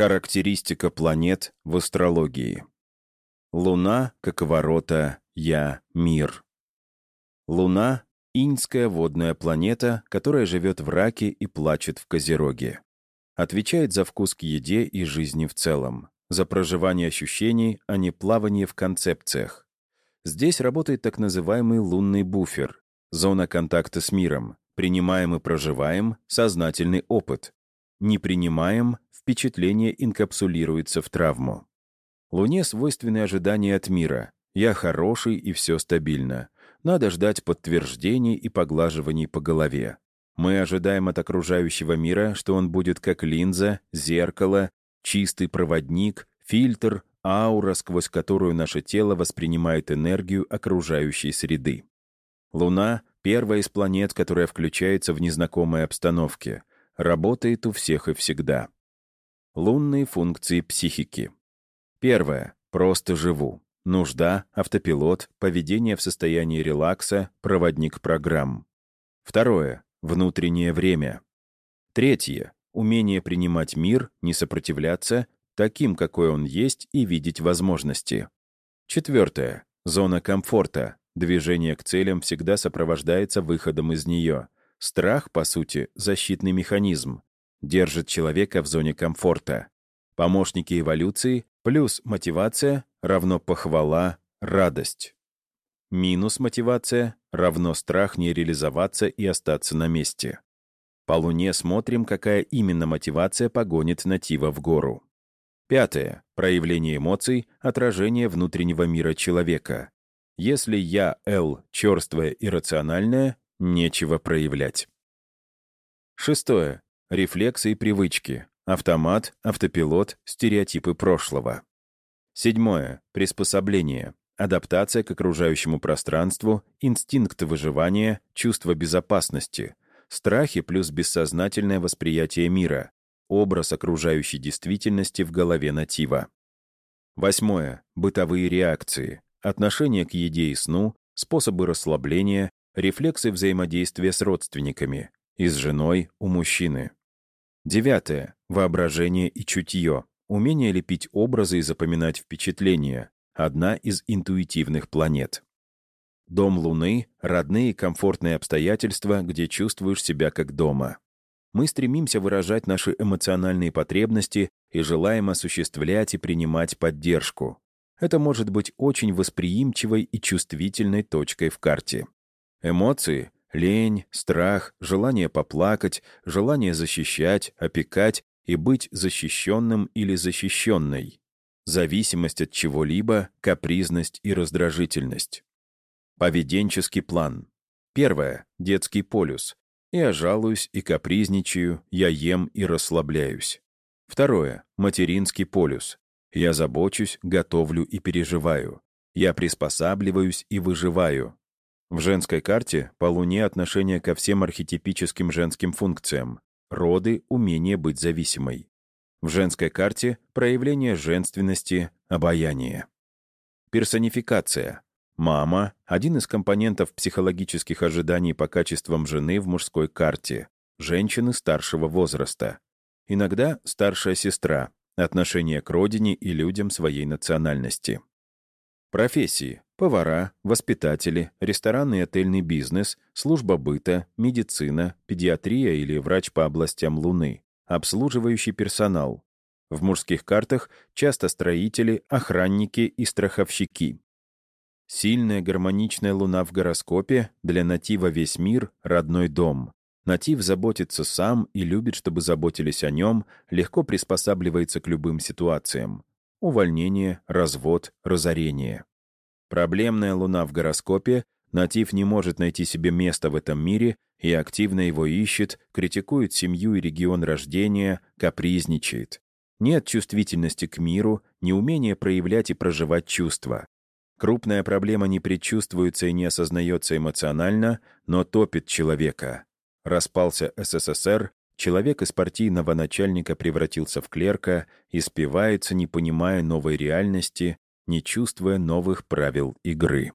Характеристика планет в астрологии. Луна, как ворота, я, мир. Луна — иньская водная планета, которая живет в Раке и плачет в Козероге. Отвечает за вкус к еде и жизни в целом, за проживание ощущений, а не плавание в концепциях. Здесь работает так называемый лунный буфер, зона контакта с миром, принимаем и проживаем сознательный опыт. Не принимаем, впечатление инкапсулируется в травму. Луне свойственны ожидания от мира. Я хороший и все стабильно. Надо ждать подтверждений и поглаживаний по голове. Мы ожидаем от окружающего мира, что он будет как линза, зеркало, чистый проводник, фильтр, аура, сквозь которую наше тело воспринимает энергию окружающей среды. Луна — первая из планет, которая включается в незнакомой обстановке, работает у всех и всегда. Лунные функции психики. Первое. Просто живу. Нужда, автопилот, поведение в состоянии релакса, проводник программ. Второе. Внутреннее время. Третье. Умение принимать мир, не сопротивляться, таким, какой он есть, и видеть возможности. Четвертое. Зона комфорта. Движение к целям всегда сопровождается выходом из нее. Страх, по сути, защитный механизм. Держит человека в зоне комфорта. Помощники эволюции плюс мотивация равно похвала, радость. Минус мотивация равно страх не реализоваться и остаться на месте. По Луне смотрим, какая именно мотивация погонит натива в гору. Пятое. Проявление эмоций, отражение внутреннего мира человека. Если я, Л, черствое и рациональное, нечего проявлять. Шестое. Рефлексы и привычки. Автомат, автопилот, стереотипы прошлого. Седьмое. Приспособление. Адаптация к окружающему пространству, инстинкт выживания, чувство безопасности, страхи плюс бессознательное восприятие мира, образ окружающей действительности в голове натива. Восьмое. Бытовые реакции. Отношение к еде и сну, способы расслабления, рефлексы взаимодействия с родственниками и с женой у мужчины. Девятое. Воображение и чутье. Умение лепить образы и запоминать впечатления. Одна из интуитивных планет. Дом Луны — родные комфортные обстоятельства, где чувствуешь себя как дома. Мы стремимся выражать наши эмоциональные потребности и желаем осуществлять и принимать поддержку. Это может быть очень восприимчивой и чувствительной точкой в карте. Эмоции Лень, страх, желание поплакать, желание защищать, опекать и быть защищенным или защищенной. Зависимость от чего-либо, капризность и раздражительность. Поведенческий план. Первое. Детский полюс. Я жалуюсь и капризничаю, я ем и расслабляюсь. Второе. Материнский полюс. Я забочусь, готовлю и переживаю. Я приспосабливаюсь и выживаю. В женской карте по Луне отношение ко всем архетипическим женским функциям. Роды, умение быть зависимой. В женской карте проявление женственности, обаяние. Персонификация. Мама — один из компонентов психологических ожиданий по качествам жены в мужской карте. Женщины старшего возраста. Иногда старшая сестра. Отношение к родине и людям своей национальности. Профессии. Повара, воспитатели, ресторанный и отельный бизнес, служба быта, медицина, педиатрия или врач по областям Луны, обслуживающий персонал. В мужских картах часто строители, охранники и страховщики. Сильная гармоничная луна в гороскопе для натива весь мир — родной дом. Натив заботится сам и любит, чтобы заботились о нем, легко приспосабливается к любым ситуациям. Увольнение, развод, разорение. Проблемная луна в гороскопе, натив не может найти себе место в этом мире и активно его ищет, критикует семью и регион рождения, капризничает. Нет чувствительности к миру, неумения проявлять и проживать чувства. Крупная проблема не предчувствуется и не осознается эмоционально, но топит человека. Распался СССР, человек из партийного начальника превратился в клерка и спивается, не понимая новой реальности, не чувствуя новых правил игры.